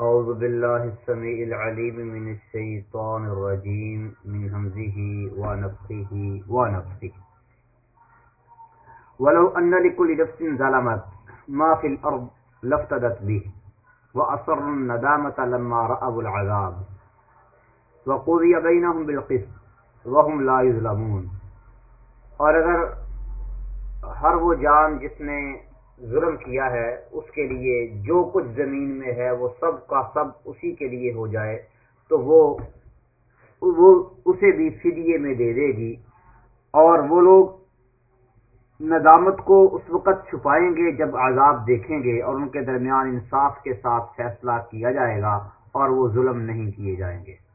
أعوذ بالله السميع العليم من الشيطان الرجيم، من همزه ونفخه ونفخه. ولو أن لكل نفس ظلمت، ما في الأرض لافتدت به. وأصر الندامة لما رأوا العذاب. وقضي بينهم بالقسط، وهم لا يظلمون. اور اگر ہر وہ جان جس نے ظلم کیا ہے، اس کے لیے جو کچھ زمین میں ہے، وہ سب کا سب اسی کے لیے ہو جائے، تو وہ وہ اسے بھی فدیے میں دے دے گی۔ اور وہ لوگ ندامت کو اس وقت چھپائیں گے جب عذاب دیکھیں گے اور ان کے درمیان انصاف کے ساتھ فیصلہ کیا جائے گا اور وہ ظلم نہیں کیے جائیں گے۔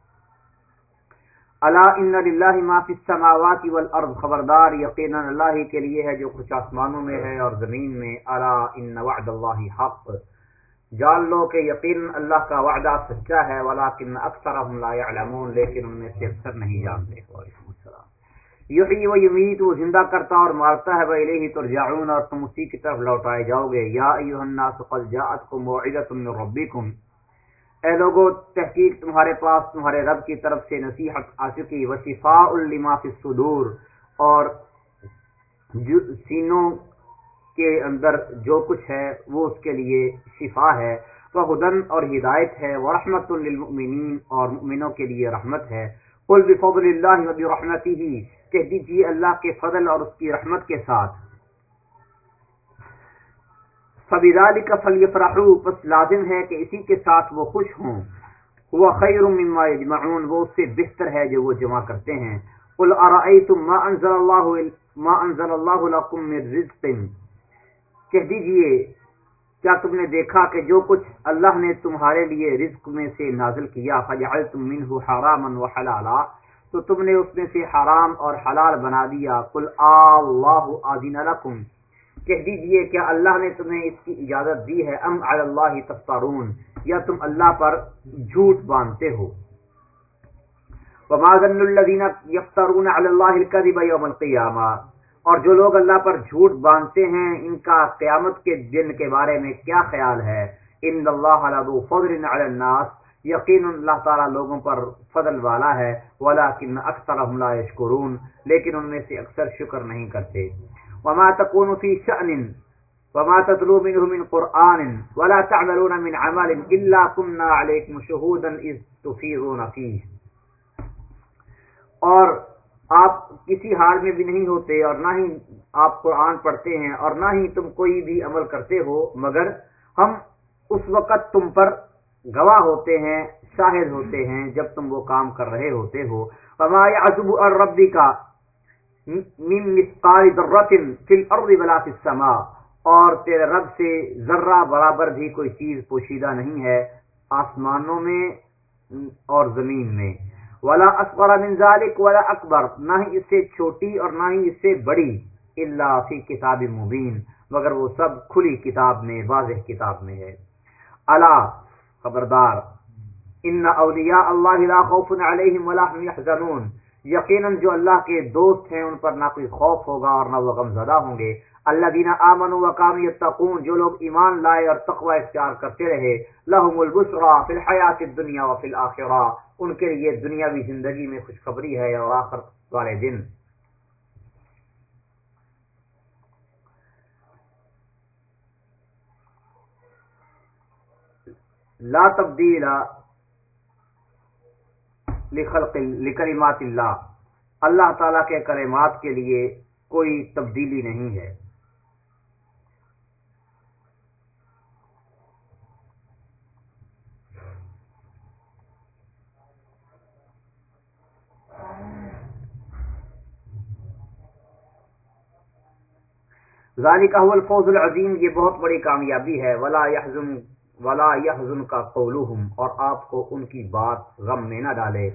اللہ ان اللہ معافی السماوات والارض، خبردار یقینا اللہ کے لیے ہے جو کچھ آسمانوں میں ہے اور زمین میں اللہ ان وعد اللہ حق۔ جان لو کہ یقین اللہ کا وعدہ سچا ہے، ولیکن اکثرهم لا يعلمون لیکن ان میں سے اکثر نہیں جانتے۔ وعلیکم السلام۔ یحیی و یمیت، وہ زندہ کرتا اور مارتا ہے وہ الیہ ترجعون، اور تم اسی کی طرف لوٹائے جاؤ گے۔ یا ایھا الناس قد جاءتکم موعظۃ من ربکم۔ اے لوگو، تحقیق تمہارے پاس، تمہارے رب کی طرف سے نصیحت آ چکی وصفاء لما فی الصدور۔ اور سینوں کے اندر جو کچھ ہے، وہ اس کے لیے شفا ہے۔ وہ ہدن اور ہدایت ہے وہ رحمت للمؤمنین اور مؤمنوں کے لیے رحمت ہے۔ قل بفضل اللہ و برحمتہ، کہہ دیجیے اللہ کے فضل اور اس کی رحمت کے ساتھ۔ فبذالک فلیفرحوا پس لازم ہے کہ اسی کے ساتھ وہ خوش ہوں۔ وہ خیر مما یجمعون، وہ اس سے بہتر ہے جو وہ جمع کرتے ہیں۔ قل ارائیتم ما انزل اللہ ما انزل اللہ لکم من رزق۔ کہہ دیجیے، کیا تم نے دیکھا کہ جو کچھ اللہ نے تمہارے لیے رزق میں سے نازل کیا، فجعلتم منه حراما وحلالا تو تم نے اس میں سے حرام اور حلال بنا دیا۔ قل اللہ اذن لکم۔ کہہ دیجیے کیا اللہ نے تمہیں اس کی اجازت دی ہے، ام علی اللہ تفترون یا تم اللہ پر جھوٹ باندھتے ہو۔ وما ظن الذين يفترون على الله الكذب يوم القيامه اور جو لوگ اللہ پر جھوٹ باندھتے ہیں، ان کا قیامت کے دن کے بارے میں کیا خیال ہے؟ ان اللہ لذو فضل على الناس۔ یقین اللہ تعالی لوگوں پر فضل والا ہے ولكن اکثرهم لا يشكرون لیکن ان میں سے اکثر شکر نہیں کرتے۔ وما تكون في شأن وما تتلو منه من قرآن ولا تعملون من عمل إلا كنا عليكم شهودا إذ تفيضون فيه. اور آپ کسی حال میں بھی نہیں ہوتے اور نہ ہی آپ قرآن پڑھتے ہیں اور نہ ہی تم کوئی بھی عمل کرتے ہو، مگر ہم اس وقت تم پر گواہ ہوتے ہیں، شاہد ہوتے ہیں جب تم وہ کام کر رہے ہوتے ہو۔ فما يعزب الرب کا من مثقال ذرت فی الارض ولا فی السماء۔ اور تیرے رب سے ذرہ برابر بھی کوئی چیز پوشیدہ نہیں ہے آسمانوں میں اور زمین میں۔ ولا اصغر من ذلك ولا اکبر نہ ہی اس سے چھوٹی اور نہ ہی اس سے بڑی۔ الا فی کتاب مبین مگر وہ سب کھلی کتاب میں، واضح کتاب میں ہے۔ الا، خبردار۔ ان اولیاء اللہ لا خوف علیہم ولا هم يحزنون۔ یقیناً جو اللہ کے دوست ہیں، ان پر نہ کوئی خوف ہوگا اور نہ وہ غم زدہ ہوں گے۔ اللہ دینا آمن و کام یتقون، جو لوگ ایمان لائے اور تقوی اختیار کرتے رہے، لہم البسرا فی الحیات الدنیا و فی الاخرہ۔ ان کے لیے دنیاوی زندگی میں خوشخبری ہے اور آخر والے دن۔ لا تبدیل لکلمات اللہ۔ اللہ تعالی کے کلمات کے لیے کوئی تبدیلی نہیں ہے۔ ذالک هو الفوز العظیم، یہ بہت بڑی کامیابی ہے۔ ولا يحزن ولا يحزن کا قولهم اور آپ کو ان کی بات غم میں نہ ڈالے۔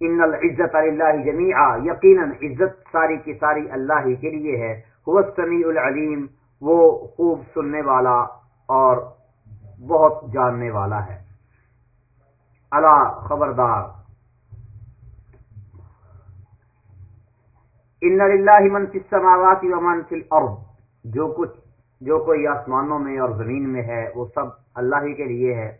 ان العزت للہ جميعا، یقینا عزت ساری کی ساری اللہ ہی کے لیے ہے۔ هو السمیع العلیم وہ خوب سننے والا اور بہت جاننے والا ہے۔ الا خبردار۔ ان للہ من فی السماوات و من فی الارض جو کچھ جو کوئی آسمانوں میں اور زمین میں ہے، وہ سب اللہ ہی کے لیے ہے۔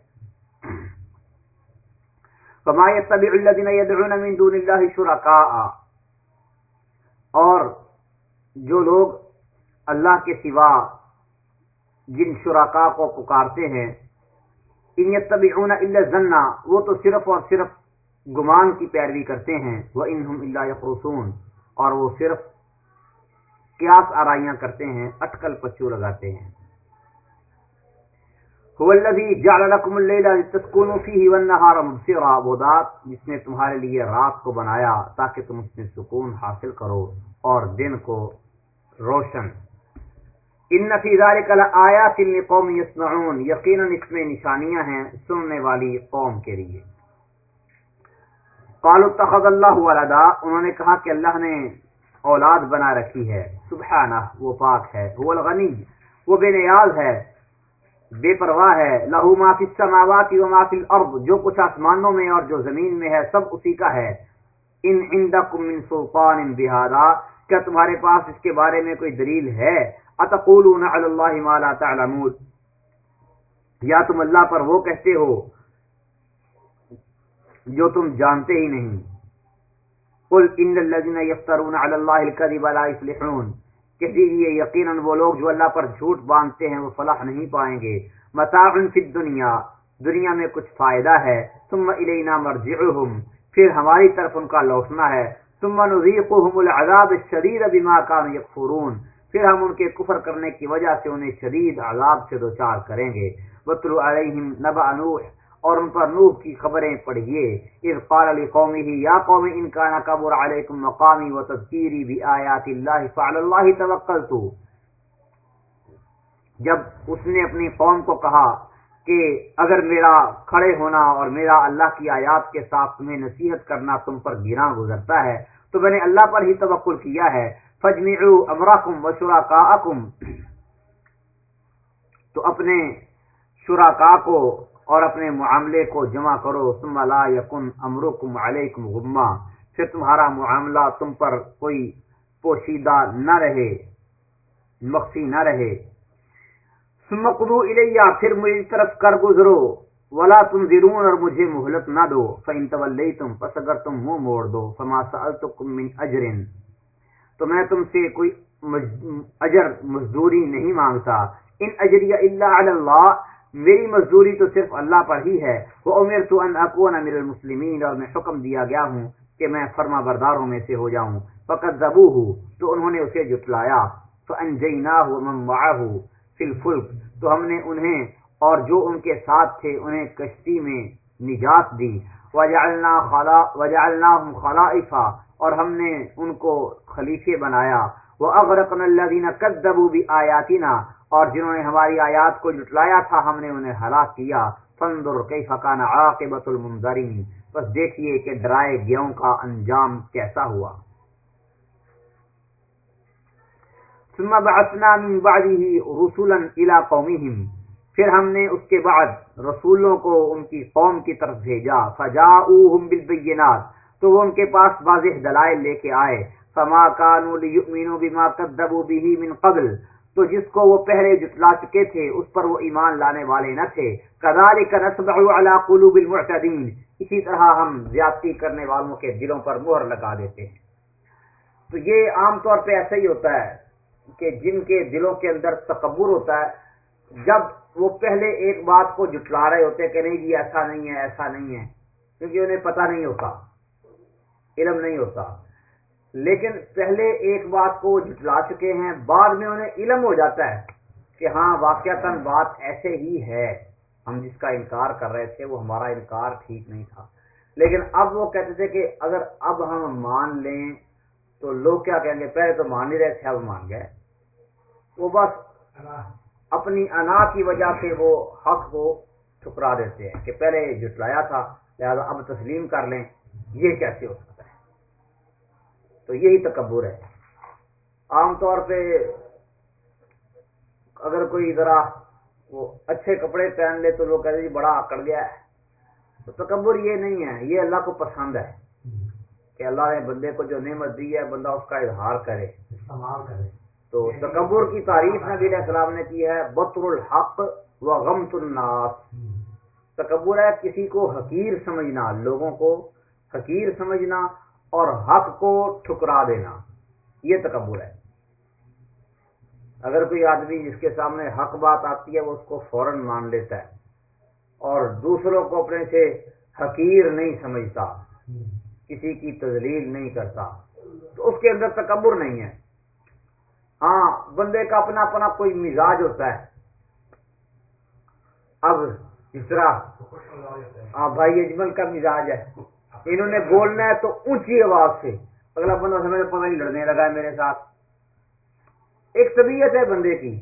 فما يتبع الذين يدعون من دون الله شركاء۔ اور جو لوگ اللہ کے سوا جن شرکا کو پکارتے ہیں، ان یتبعون الا الظن۔ وہ تو صرف اور صرف گمان کی پیروی کرتے ہیں۔ وہ انہم الا یخرسون اور وہ صرف قیاس آرائیاں کرتے ہیں، اٹکل پچو لگاتے ہیں۔ جعل لكم الليل لتسكنوا فيه والنهار مبصرا۔ وہ ذات جس نے تمہارے لیے رات کو بنایا تاکہ تم اس میں سکون حاصل کرو اور دن کو روشن۔ ان فی ذلک لآیات لقوم یسمعون۔ یقینا اس میں نشانیاں ہیں سننے والی قوم کے لیے۔ قالوا اتخذ اللہ ولدا۔ انہوں نے کہا کہ اللہ نے اولاد بنا رکھی ہے۔ سبحانہ، وہ پاک ہے وہ الغنی، وہ بے نیاز ہے، بے پرواہ ہے، لہو ما فی السماوات و ما فی الارض، جو کچھ آسمانوں میں اور جو زمین میں ہے، سب اسی کا ہے۔ ان عندکم من سلطان بهذا، کیا تمہارے پاس اس کے بارے میں کوئی دلیل ہے؟ اتقولون علی اللہ ما لا تعلمون۔ یا تم اللہ پر وہ کہتے ہو جو تم جانتے ہی نہیں۔ قل ان الذين يفترون على الله الكذب لا يفلحون۔ کہہ دیجیے یقیناً وہ لوگ جو اللہ پر جھوٹ باندھتے ہیں وہ فلاح نہیں پائیں گے۔ متاع فی الدنیا، دنیا میں کچھ فائدہ ہے۔ ثم الینا مرجعهم پھر ہماری طرف ان کا لوٹنا ہے۔ ثم نذيقهم العذاب الشديد بما كانوا يكفرون پھر ہم ان کے کفر کرنے کی وجہ سے انہیں شدید عذاب سے دوچار کریں گے۔ وَتْلُ عَلَيْهِمْ نَبَأَ نُوحٍ۔ اور ان پر نوح کی خبریں پڑھیے۔ اذ قال لقومه، یا قوم، ان كان كبر عليكم مقامي وتذكيري بآيات الله فعلى الله توکلت جب اس نے اپنی قوم کو کہا کہ اگر میرا کھڑے ہونا اور میرا اللہ کی آیات کے ساتھ تمہیں نصیحت کرنا تم پر گراں گزرتا ہے، تو میں نے اللہ پر ہی توکل کیا ہے۔ فجمعوا امرکم وشرکاءکم تو اپنے شرکا کو اور اپنے معاملے کو جمع کرو، ثم لا یکن امرکم علیکم غمہ، پھر تمہارا معاملہ تم پر کوئی پوشیدہ نہ رہے، مخفی نہ رہے۔ ثم قدو الیہ، پھر میری طرف کر گزرو۔ ولا تم زرون اور مجھے مہلت نہ دو۔ فین تولیتم پس اگر تم منہ موڑ دو، فما سألتکم من اجر تو میں تم سے کوئی اجر مزدوری نہیں مانگتا۔ ان اجریہ الا علی اللہ میری مزدوری تو صرف اللہ پر ہی ہے۔ وہ امیر تو ان اکون امیر المسلمین اور میں حکم دیا گیا ہوں کہ میں فرما برداروں میں سے ہو جاؤں۔ فقط زبو ہوں تو انہوں نے اسے جٹلایا تو انجینا ہو ممبا تو ہم نے انہیں اور جو ان کے ساتھ تھے انہیں کشتی میں نجات دی۔ وجعلنا خلا، وجعلناهم خلائفا اور ہم نے ان کو خلیفے بنایا۔ وہ اغرقنا الذين كذبوا بآياتنا۔ اور جنہوں نے ہماری آیات کو جٹلایا تھا، ہم نے انہیں ہلاک کیا۔ فندر کئی فقان عاقبت المنظرین بس دیکھیے کہ ڈرائے گیوں کا انجام کیسا ہوا۔ ثم بعثنا من بعده رسلا الى قومهم۔ پھر ہم نے اس کے بعد رسولوں کو ان کی قوم کی طرف بھیجا۔ فجاؤهم بالبينات تو وہ ان کے پاس واضح دلائل لے کے آئے۔ فما كانوا ليؤمنوا بما كذبوا به من قبل۔ تو جس کو وہ پہلے جتلا چکے تھے، اس پر وہ ایمان لانے والے نہ تھے۔ کدال کا نصب قلوب المعتدین۔ اسی طرح ہم زیادتی کرنے والوں کے دلوں پر مہر لگا دیتے ہیں۔ تو یہ عام طور پہ ایسا ہی ہوتا ہے کہ جن کے دلوں کے اندر تکبر ہوتا ہے، جب وہ پہلے ایک بات کو جٹلا رہے ہوتے ہیں کہ نہیں جی ایسا نہیں ہے، ایسا نہیں ہے، کیونکہ انہیں پتہ نہیں ہوتا، علم نہیں ہوتا۔ لیکن پہلے ایک بات کو وہ جٹلا چکے ہیں، بعد میں انہیں علم ہو جاتا ہے کہ ہاں واقع بات ایسے ہی ہے۔ ہم جس کا انکار کر رہے تھے، وہ ہمارا انکار ٹھیک نہیں تھا۔ لیکن اب وہ کہتے تھے کہ اگر اب ہم مان لیں تو لوگ کیا کہیں گے؟ پہلے تو مان ہی رہے تھے، اب مان گئے۔ وہ بس اپنی انا کی وجہ سے وہ حق کو ٹھکرا دیتے ہیں کہ پہلے جٹلایا تھا، لہٰذا اب تسلیم کر لیں۔ یہ کیسے ہو سکتا؟ تو یہی تکبر ہے۔ عام طور پہ اگر کوئی ذرا وہ اچھے کپڑے پہن لے تو لوگ کہتے جی بڑا آکڑ گیا ہے۔ تو تکبر یہ نہیں ہے یہ اللہ کو پسند ہے۔ کہ اللہ نے بندے کو جو نعمت دی ہے بندہ اس کا اظہار کرے۔ استعمال کرے۔ تو تکبر کی تعریف نبی علیہ السلام نے کی ہے بطر الحق و غمت الناس۔ تکبر ہے کسی کو حقیر سمجھنا لوگوں کو حقیر سمجھنا۔ اور حق کو ٹھکرا دینا۔ یہ تکبر ہے۔ اگر کوئی آدمی جس کے سامنے حق بات آتی ہے، وہ اس کو فوراً مان لیتا ہے اور دوسروں کو اپنے سے حقیر نہیں سمجھتا، کسی کی تزلیل نہیں کرتا، تو اس کے اندر تکبر نہیں ہے۔ ہاں بندے کا اپنا اپنا کوئی مزاج ہوتا ہے۔ اب جس طرح ہاں بھائی اجمل کا مزاج ہے۔ انہوں نے بولنا ہے تو اونچی آواز سے۔ اگلا بندہ سمجھ پتہ نہیں لڑنے لگا ہے میرے ساتھ۔ ایک طبیعت ہے بندے کی۔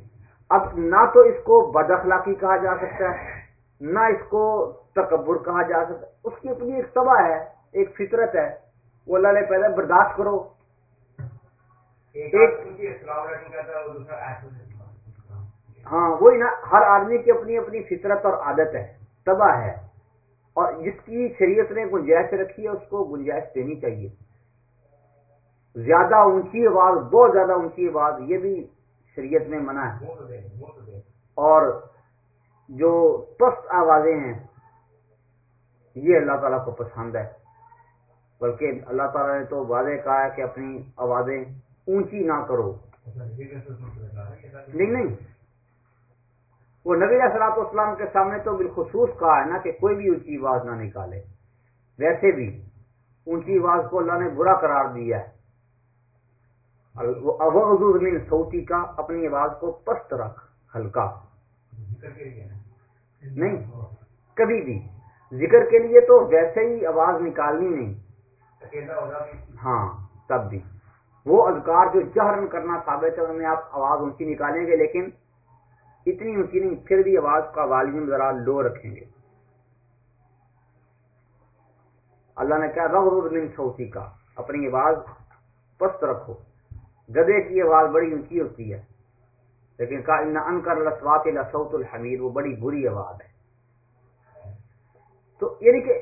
اب نہ تو اس کو بد اخلاقی کہا جا سکتا ہے نہ اس کو تکبر کہا جا سکتا اس کی اپنی ایک تباہ ہے ایک فطرت ہے۔ وہ اللہ نے پیدا برداشت کرو۔ ہاں وہی نا ہر آدمی کی اپنی اپنی فطرت اور عادت ہے تباہ ہے۔ اور جس کی شریعت نے گنجائش رکھی ہے اس کو گنجائش دینی چاہیے۔ زیادہ اونچی آواز بہت زیادہ اونچی آواز یہ بھی شریعت میں منع ہے۔ اور جو پست آوازیں ہیں یہ اللہ تعالیٰ کو پسند ہے۔ بلکہ اللہ تعالیٰ نے تو واضح کہا ہے کہ اپنی آوازیں اونچی نہ کرو۔ نہیں نہیں۔ وہ نبی اثرات اسلام کے سامنے تو بالخصوص کہا ہے نا کہ کوئی بھی اونچی آواز نہ نکالے۔ ویسے بھی اونچی آواز کو اللہ نے برا قرار دیا ہے۔ من سوتی کا اپنی آواز کو پست رکھ، ہلکا۔ نہیں، کبھی بھی۔ ذکر کے لیے تو ویسے ہی آواز نکالنی نہیں۔ ہاں تب بھی۔ وہ اذکار جو جہرن کرنا ثابت ہے ان میں آپ آواز اونچی نکالیں گے، لیکن اتنی اونچی نہیں، پھر بھی آواز کا والیوم ذرا لو رکھیں گے۔ اللہ نے کہا رغ من سوتی کا اپنی آواز پست رکھو۔ گدے کی آواز بڑی اونچی ہوتی ہے، لیکن کہا، ان انکر لسوات لسوت الحمیر وہ بڑی بری آواز ہے۔ تو یعنی کہ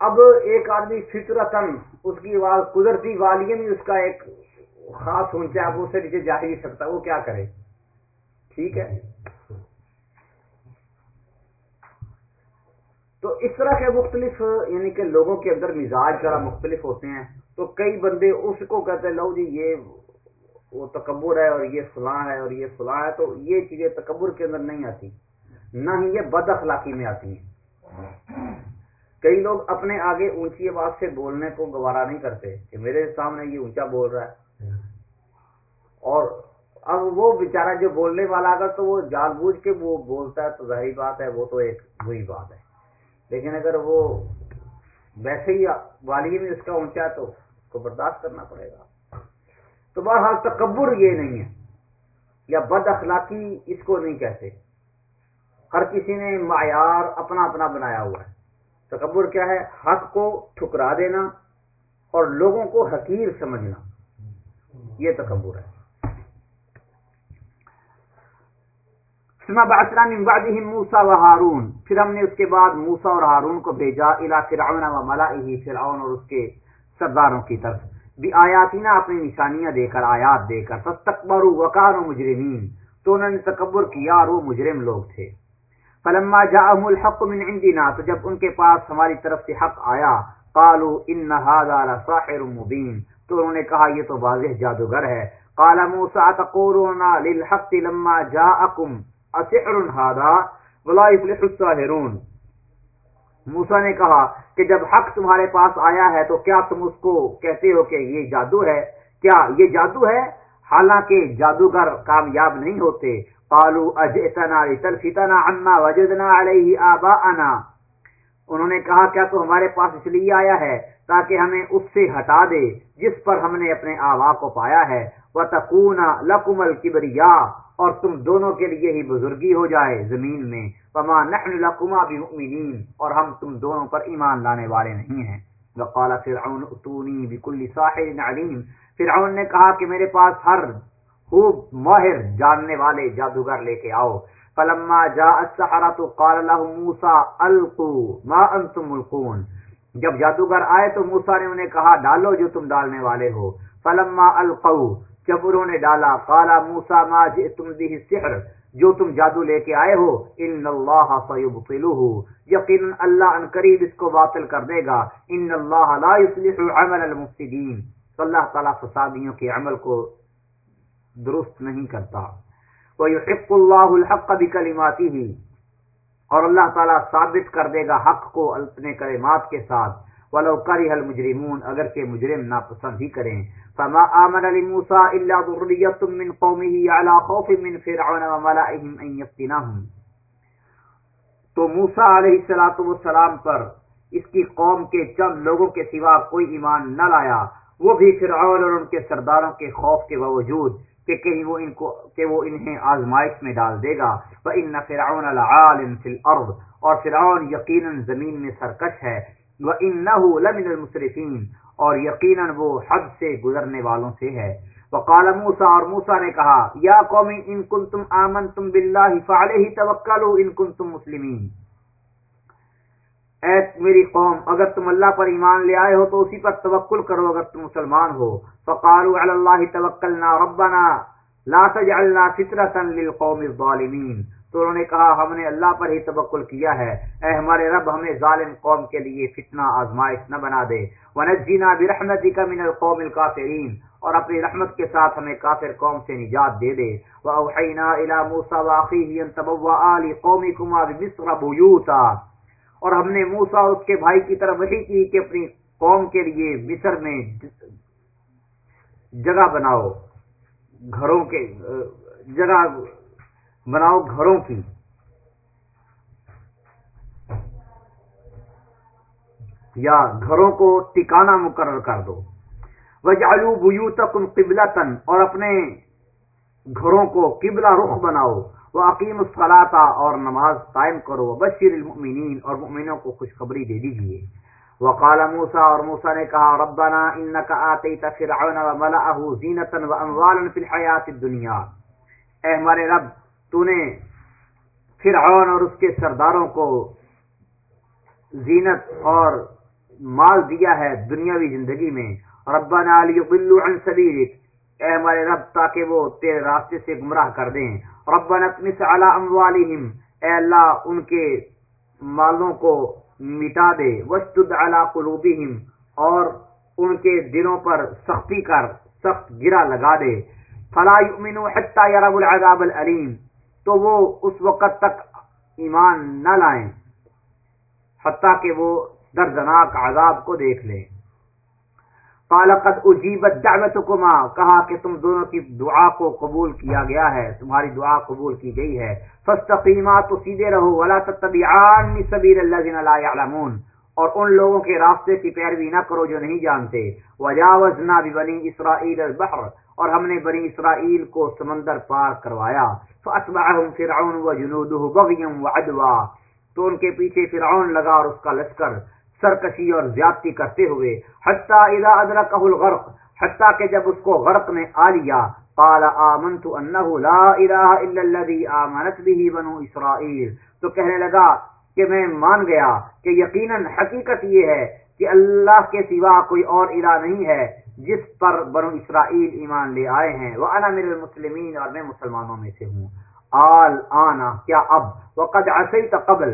اب ایک آدمی فطرتن اس کی آواز قدرتی والیہ میں اس کا ایک خاص اونچا ہے، اب اسے نیچے جا ہی نہیں سکتا، وہ کیا کرے؟ ٹھیک ہے؟ تو اس طرح کے مختلف یعنی کہ لوگوں کے اندر مزاج ذرا مختلف ہوتے ہیں، تو کئی بندے اس کو کہتے ہیں، لو جی یہ وہ تکبر ہے اور یہ فلاں ہے اور یہ فلاں ہے، تو یہ چیزیں تکبر کے اندر نہیں آتی، نہ ہی یہ بد اخلاقی میں آتی ہیں۔ کئی لوگ اپنے آگے اونچی آواز سے بولنے کو گوارا نہیں کرتے کہ میرے سامنے یہ اونچا بول رہا ہے۔ اور اب وہ بیچارہ جو بولنے والا اگر تو وہ جان بوجھ کے وہ بولتا ہے تو ظاہری بات ہے، وہ تو ایک بری بات ہے۔ لیکن اگر وہ ویسے ہی والی میں اس کا اونچا تو اس کو برداشت کرنا پڑے گا۔ تو بہرحال تکبر یہ نہیں ہے، یا بد اخلاقی اس کو نہیں کہتے۔ ہر کسی نے معیار اپنا اپنا بنایا ہوا ہے۔ تکبر کیا ہے؟ حق کو ٹھکرا دینا اور لوگوں کو حقیر سمجھنا۔ یہ تکبر ہے۔ من بعدهم موسا و ہارون پھر ہم نے اس کے بعد موسا اور ہارون کو بھیجا الا فرعون و ملائه فرعون اور اس کے سرداروں کی طرف. بھی آیاتینا اپنی نشانیاں دے کر، آیات دے کر. فاستكبروا وكانوا مجرمین. تو انہوں نے تکبر کیا اور وہ مجرم لوگ تھے. فلما جاءهم الحق من عندنا، تو جب ان کے پاس ہماری طرف سے حق آیا، قالوا ان هذا لساحر مبين تو انہوں نے کہا، یہ تو واضح جادوگر ہے. قال موسى تقولون للحق لما جاءكم؟ موسا نے کہا کہ جب حق تمہارے پاس آیا ہے تو کیا تم اس کو کہتے ہو کہ یہ جادو ہے؟ کیا یہ جادو ہے؟ حالانکہ جادوگر کامیاب نہیں ہوتے۔ پالو اجتنا عما وجدنا علیہ آباءنا انہوں نے کہا، کیا تو ہمارے پاس اس لیے آیا ہے تاکہ ہمیں اس سے ہٹا دے جس پر ہم نے اپنے آبا کو پایا ہے؟ وہ تکون لکم الکبریا اور تم دونوں کے لیے ہی بزرگی ہو جائے زمین میں۔ پما نحن لکما بمؤمنین اور ہم تم دونوں پر ایمان لانے والے نہیں ہیں۔ وقال فرعون اتونی بكل ساحر علیم فرعون نے کہا کہ میرے پاس ہر خوب ماہر جاننے والے جادوگر لے کے آؤ۔ فلما جاء السحرة قال له موسى القوا ما انتم ملقون؟ جب جادوگر آئے تو موسیٰ نے انہیں کہا، ڈالو جو تم ڈالنے والے ہو۔ فلما القوا جب انہوں نے ڈالا کالا موسا ما تم دی سحر، جو تم جادو لے کے آئے ہو، ان اللہ سیبطلہ یقین اللہ ان قریب اس کو باطل کر دے گا۔ ان اللہ لا يصلح عمل المفسدین۔ اللہ تعالیٰ فسادیوں کے عمل کو درست نہیں کرتا۔ وَيُحِقُّ اللَّهُ الْحَقَّ بِكَلِمَاتِهِ۔ اور اللہ تعالیٰ ثابت کر دے گا حق کو اپنے کلمات کے ساتھ۔ ولو کرہ المجرمون، اگر کہ مجرم ناپسند ہی کریں۔ فما آمن لموسى الا ذريه من قومه على خوف من فرعون وملئهم ان يفتنهم۔ تو موسی علیہ الصلوۃ والسلام پر اس کی قوم کے چند لوگوں کے سوا کوئی ایمان نہ لایا۔ وہ بھی فرعون اور ان کے سرداروں کے خوف کے باوجود کہ کہیں وہ ان کو کہ وہ انہیں آزمائش میں ڈال دے گا۔ فان فرعون لعال فی الارض اور فرعون یقینا زمین میں سرکش ہے۔ وَإِنَّهُ لَمِنَ الْمُسْرِفِينَ۔ اور یقیناً وہ حد سے گزرنے والوں سے ہے۔ وقال موسیٰ اور موسیٰ نے کہا، یا قوم ان کنتم آمنتم باللہ فعلیہ توکلوا ان کنتم مسلمین۔ اے میری قوم، اگر تم اللہ پر ایمان لے آئے ہو تو اسی پر توکل کرو، اگر تم مسلمان ہو۔ فقالوا علی اللہ توکلنا ربنا لا تجعلنا فترة للقوم الظالمین۔ تو انہوں نے کہا، ہم نے اللہ پر ہی تبکل کیا ہے۔ اے ہمارے رب، ہمیں ظالم قوم کے لیے فتنہ آزمائش نہ بنا دے۔ ونجینا برحمتک من القوم الکافرین اور اپنی رحمت کے ساتھ ہمیں کافر قوم سے نجات دے دے۔ واوحینا الی موسی واخیہ ان تبوا لقومکما بمصر بیوتا اور ہم نے موسی اور اس کے بھائی کی طرف وحی کی کہ اپنی قوم کے لیے مصر میں جگہ بناؤ، گھروں کے، جگہ بناؤ گھروں کی۔ یا گھروں کو ٹکانا مقرر کر دو۔ وجعلوا بيوتكم قبلة اور اپنے گھروں کو قبلہ رخ بناؤ، واقیم الصلاۃ اور نماز قائم کرو، وبشر المؤمنین اور مؤمنوں کو خوشخبری دے دیجیے۔ وقال موسى اور موسی نے کہا، ربنا انك اتيت فرعون وملئه زینة واموالا في الحیات الدنیا۔ اے ہمارے رب، تو نے فرعون اور اس کے سرداروں کو زینت اور مال دیا ہے دنیاوی زندگی میں۔ ربنا لیضلوا عن سبیلک۔ اے ہمارے رب، تاکہ وہ تیرے راستے سے گمراہ کر دیں۔ ربنا اطمس علی اموالہم، اے اللہ، ان کے مالوں کو مٹا دے۔ وشتد علی قلوبہم، اور ان کے دلوں پر سختی کر سخت گرا لگا دے۔ فلا یؤمنوا حتی یروا العذاب العلیم تو وہ اس وقت تک ایمان نہ لائیں، حتیٰ کہ وہ دردناک عذاب کو دیکھ لیں۔ قالقت اجیبت دعوتکما. کہا کہ تم دونوں کی دعا کو قبول کیا گیا ہے، تمہاری دعا قبول کی گئی ہے۔ فاستقیما، تو سیدھے رہو، ولا تتبعان سبیل الذین لا يعلمون اور ان لوگوں کے راستے کی پیروی نہ کرو جو نہیں جانتے۔ وجاوزنا ببنی اسرائیل البحر، اور ہم نے بنی اسرائیل کو سمندر پار کروایا۔ فاتبعهم فرعون وجنوده بغيا وعدوا۔ تو ان کے پیچھے فرعون لگا اور اس کا لشکر۔ سرکشی اور زیادتی کرتے ہوئے، حتی اذا ادرکه الغرق، حتی کہ جب اس کو غرق نے آ لیا، قال آمنت انه لا الہ الا الذي آمنت به بنو اسرائیل۔ تو کہنے لگا کہ میں مان گیا کہ یقیناً حقیقت یہ ہے کہ اللہ کے سوا کوئی اور الہ نہیں ہے جس پر بنو اسرائیل ایمان لے آئے ہیں۔ وہ انا میرے مسلمین اور میں مسلمانوں میں سے ہوں۔ آل آنا، کیا اب؟ وقد عصیت قبل،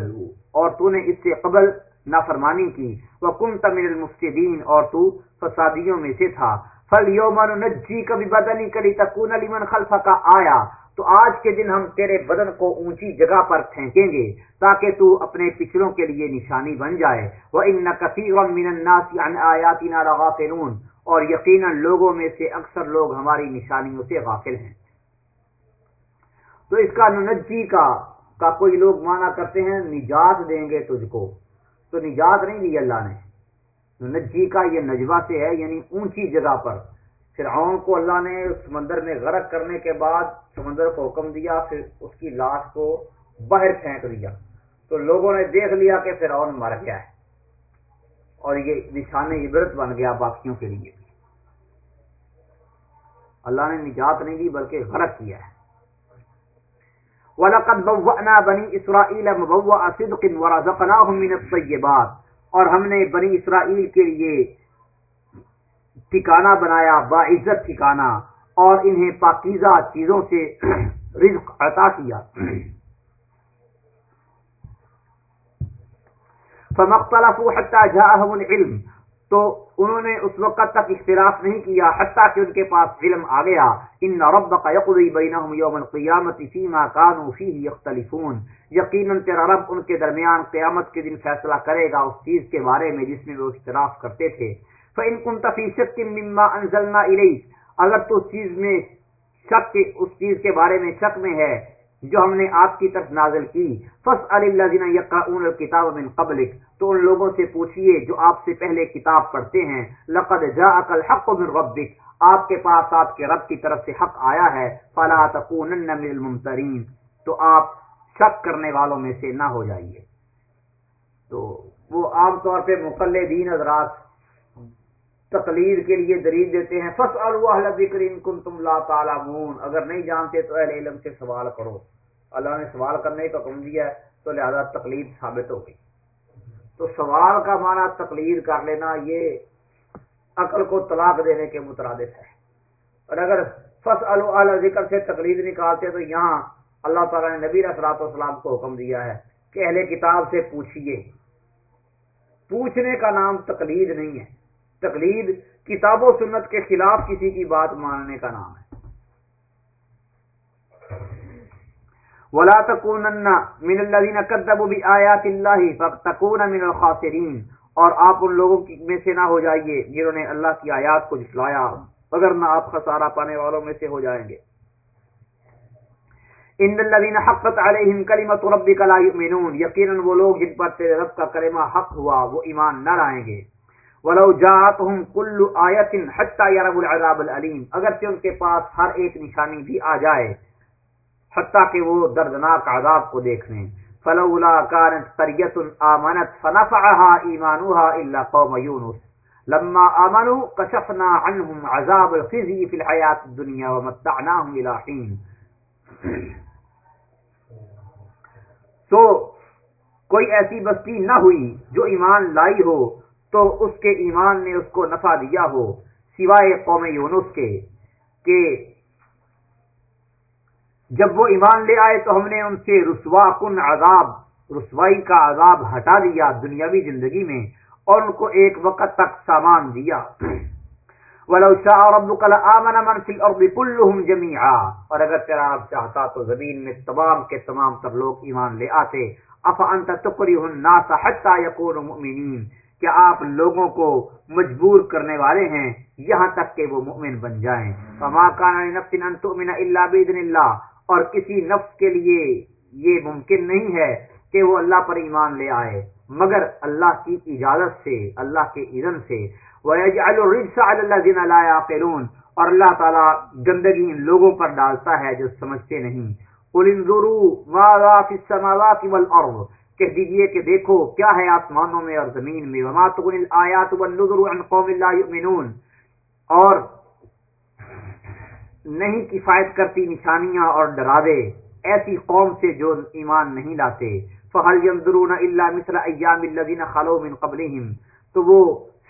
اور تو نے اس سے قبل نافرمانی کی۔ وہ کم تمیر المفسدین اور تو فسادیوں میں سے تھا۔ فل یومن نجی کبھی بدنی کلی تکون لمن خلف کا آیا تو آج کے دن ہم تیرے بدن کو اونچی جگہ پر پھینکیں گے تاکہ تو اپنے پچھلوں کے لیے نشانی بن جائے۔ وہ ان کثیر من الناس عن آیاتنا لغافلون۔ اور یقیناً لوگوں میں سے اکثر لوگ ہماری نشانیوں سے غافل ہیں۔ تو اس کا ننجی کا کا کوئی لوگ مانا کرتے ہیں؟ نجات دیں گے تجھ کو۔ تو نجات نہیں دی اللہ نے۔ ننجی کا یہ نجوہ سے ہے یعنی اونچی جگہ پر۔ پھر کو اللہ نے سمندر میں غرق کرنے کے بعد سمندر کو حکم دیا، پھر اس کی لاش کو باہر پھینک دیا۔ تو لوگوں نے دیکھ لیا کہ پھر مر گیا ہے۔ اور یہ نشان عبرت بن گیا باقیوں کے لیے۔ اللہ نے نجات نہیں دی، بلکہ غرق کیا ہے۔ وَلَقَدْ بَوَّأْنَا بَنِي إِسْرَائِيلَ مُبَوَّأَ صِدْقٍ وَرَزَقْنَاهُمْ مِنَ الطَّيِّبَاتِ اور ہم نے بنی اسرائیل کے لیے ٹھکانہ بنایا، باعزت ٹھکانہ اور انہیں پاکیزہ چیزوں سے رزق عطا کیا۔ فمختلفوا حتى جاءهم العلم۔ تو انہوں نے اس وقت تک اختلاف نہیں کیا، حتیٰ کہ ان کے پاس علم آ گیا۔ ان ربک یقضی بینہم یوم القیامت فیما کانوا فیہ یختلفون یقیناً تیرا رب ان کے درمیان قیامت کے دن فیصلہ کرے گا اس چیز کے بارے میں جس میں وہ اختلاف کرتے تھے۔ فَإِن كُنْتَ فِي شَكٍ مِّمَّا أَنزَلْنَا إِلَيْكَ۔ اگر تو اس چیز میں شک اس چیز کے بارے میں شک میں ہے جو ہم نے آپ کی طرف نازل کی۔ فص الذین یقرؤون الکتاب من قبلک تو ان لوگوں سے پوچھئے جو آپ سے پہلے کتاب پڑھتے ہیں۔ لقد جاءک الحق من ربک آپ کے پاس آپ کے رب کی طرف سے حق آیا ہے۔ فلا تکونن من الممترین تو آپ شک کرنے والوں میں سے نہ ہو جائیے۔ تو وہ عام طور پہ مقلدین حضرات تقلید کے لیے دلیل دیتے ہیں۔ فص الکر کن تم لا تعلمون۔ اگر نہیں جانتے تو اہل علم سے سوال کرو۔ اللہ نے سوال کرنے کا حکم دیا ہے تو لہذا تقلید ثابت ہو گئی۔ تو سوال کا معنی تقلید کر لینا یہ عقل کو طلاق دینے کے مترادف ہے۔ اور اگر فص ذکر سے تقلید نکالتے تو یہاں اللہ تعالیٰ نے نبی اثرات والسلام کو حکم دیا ہے کہ اہل کتاب سے پوچھیے پوچھنے کا نام تقلید نہیں ہے۔ تقلید کتاب و سنت کے خلاف کسی کی بات ماننے کا نام ہے۔ ولا تکون من الذين كذبوا بآيات الله فتكون من الخاسرين۔ اور آپ ان لوگوں میں سے نہ ہو جائیے جنہوں نے اللہ کی آیات کو جھٹلایا اگر نہ آپ خسارہ پانے والوں میں سے ہو جائیں گے۔ ان الذين حقت عليهم كلمه ربك لا يؤمنون۔ یقینا وہ لوگ جن پر تیرے رب کا کلمہ حق ہوا، وہ ایمان نہ لائیں گے۔ ولو جاءتهم كل آیه حتى يروا العذاب الالم اگر سے ان کے پاس ہر ایک نشانی بھی آ جائے، حتیٰ کہ وہ دردناک عذاب کو دیکھ لیں۔ فلولا كانت قريه امنت فنفعها ايمانها الا قوم يونس۔ لما امنوا كشفنا عنهم عذاب الخزي في الحياه الدنيا ومتعناهم الى حين۔ سو کوئی ایسی بستی نہ ہوئی جو ایمان لائی ہو۔ تو اس کے ایمان نے اس کو نفع دیا ہو، سوائے قوم یونس کے، کہ جب وہ ایمان لے آئے تو ہم نے ان سے رسوا کن عذاب، رسوائی کا عذاب ہٹا دیا دنیاوی زندگی میں، اور ان کو ایک وقت تک سامان دیا۔ ولو شاء ربك لآمن من في الارض كلهم جميعا۔ اور اگر تیرا رب چاہتا تو زمین میں تمام کے تمام تر لوگ ایمان لے آتے۔ افانت تکره الناس حتى يكونوا مؤمنين؟ کیا آپ لوگوں کو مجبور کرنے والے ہیں، یہاں تک کہ وہ مؤمن بن جائیں۔ فما كان نفس ان تؤمن الا باذن الله اور کسی نفس کے لیے یہ ممکن نہیں ہے کہ وہ اللہ پر ایمان لے آئے۔ مگر اللہ کی اجازت سے، اللہ کے اذن سے۔ وَيَجْعَلُ الرِّجْسَ عَلَى الَّذِينَ لَا يَعْقِلُونَ اور اللہ تعالی گندگی ان لوگوں پر ڈالتا ہے جو سمجھتے نہیں۔ قُلِ انظُرُوا مَاذَا فِي السَّمَاوَاتِ وَالْأَرْضِ کہہ دیجیے کہ دیکھو کیا ہے آسمانوں میں اور زمین میں، وما تغن الآیات والنذر عن قوم لا یؤمنون۔ اور نہیں کفایت کرتی نشانیاں اور ڈراوے ایسی قوم سے جو ایمان نہیں لاتے۔ فہل ينظرون الا مثل ایام الذين خلو من قبلهم تو وہ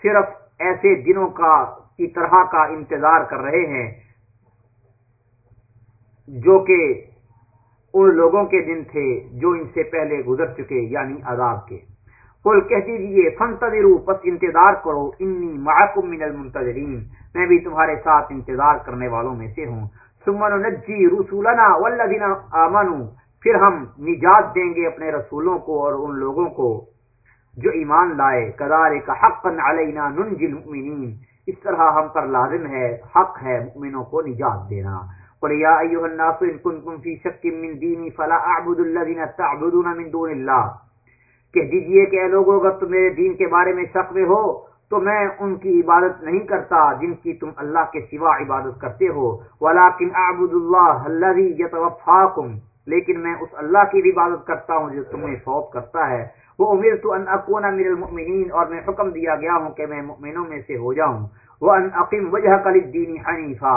صرف ایسے دنوں کا، کی طرح کا انتظار کر رہے ہیں جو کہ ان لوگوں کے دن تھے جو ان سے پہلے گزر چکے یعنی عذاب کے۔ کل کہہ دیجیے فن پس انتظار کرو، انی معکم من المنتظرین۔ میں بھی تمہارے ساتھ انتظار کرنے والوں میں سے ہوں۔ سمن نجی رسولنا والذین آمنوا۔ پھر ہم نجات دیں گے اپنے رسولوں کو اور ان لوگوں کو جو ایمان لائے۔ کدار کا حق علینا ننجی المؤمنین۔ اس طرح ہم پر لازم ہے، حق ہے مؤمنوں کو نجات دینا۔ قل یا ایوہ الناس ان کنتم فی شک من دینی فلا اعبد الذین تعبدون من دون اللہ کہہ دیجیے کہ اے لوگوں اگر تم میرے دین کے بارے میں شک میں ہو، تو میں ان کی عبادت نہیں کرتا جن کی تم اللہ کے سوا عبادت کرتے ہو. ولیکن اعبد اللہ الذی یتوفاکم لیکن میں اس اللہ کی بھی عبادت کرتا ہوں جو تمہیں فوت کرتا ہے. وہ امیر تو ان اکون من المؤمنین اور میں حکم دیا گیا ہوں کہ میں مؤمنوں میں سے ہو جاؤں. وہ ان اقیم وجہ کل دینی حنیفہ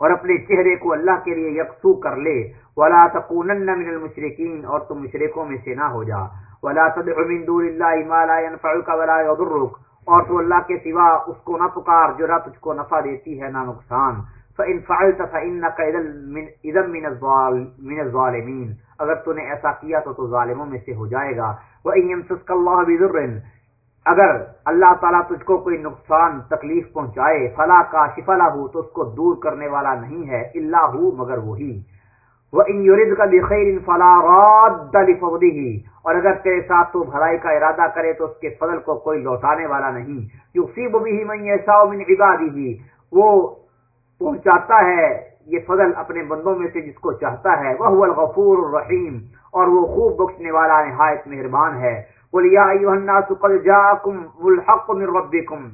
اور اپنے چہرے کو اللہ کے لیے یکسو کر لے۔ ولا تکونن من المشرکین اور تم مشرکوں میں سے نہ ہو جا۔ ولا تدع من دون اللہ ما لا ينفعك ولا يضرك۔ اور تو اللہ کے سوا اس کو نہ پکار جو نہ تجھ کو نفع دیتی ہے، نہ نقصان۔ فان فَإِن فَعَلْتَ فَإِنَّكَ إِذًا مِنَ الظَّالِمِينَ۔ اگر تو نے ایسا کیا تو تو ظالموں میں سے ہو جائے گا۔ وَإِن يَمْسَسْكَ اللَّهُ بِضُرٍّ اگر اللہ تعالیٰ تجھ کو کوئی نقصان، تکلیف پہنچائے، فلا کا شفلا ہو تو اس کو دور کرنے والا نہیں ہے اللہ ہو، مگر وہی۔ وہ ان یورد کا بخیر فلا راد اور اگر تیرے ساتھ تو بھلائی کا ارادہ کرے، تو اس کے فضل کو کوئی لوٹانے والا نہیں۔ یصیب به من یشاء من عباده وہ پہنچاتا ہے، یہ فضل اپنے بندوں میں سے جس کو چاہتا ہے۔ وہ الغفور الرحیم۔ اور وہ خوب بخشنے والا، نہایت مہربان ہے۔ قل یا ایھا الناس قد جاءکم الحق من ربکم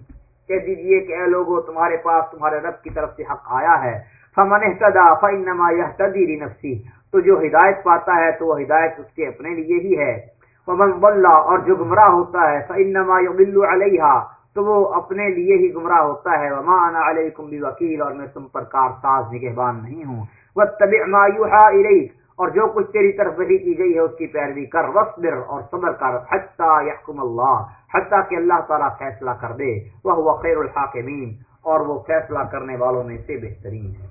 کہہ دیجیے کہ اے لوگو، تمہارے پاس تمہارے رب کی طرف سے حق آیا ہے۔ فمن اهتدى فانما يهتدي لنفسه تو جو ہدایت پاتا ہے تو وہ ہدایت اس کے اپنے لیے ہی ہے۔ ومن ضل اور جو گمراہ ہوتا ہے، فانما يضل عليها تو وہ اپنے لیے ہی گمراہ ہوتا ہے۔ وما انا علیکم بوکیل اور میں تم پر کار ساز نگہبان نہیں ہوں۔ واتبع ما یوحى الیک اور جو کچھ تیری طرف وحی کی گئی ہے اس کی پیروی کر وصبر اور صبر کر، حتی یحکم اللہ، حتی کہ اللہ تعالیٰ فیصلہ کر دے وہ خیر الحاکمین، اور وہ فیصلہ کرنے والوں میں سے بہترین ہے۔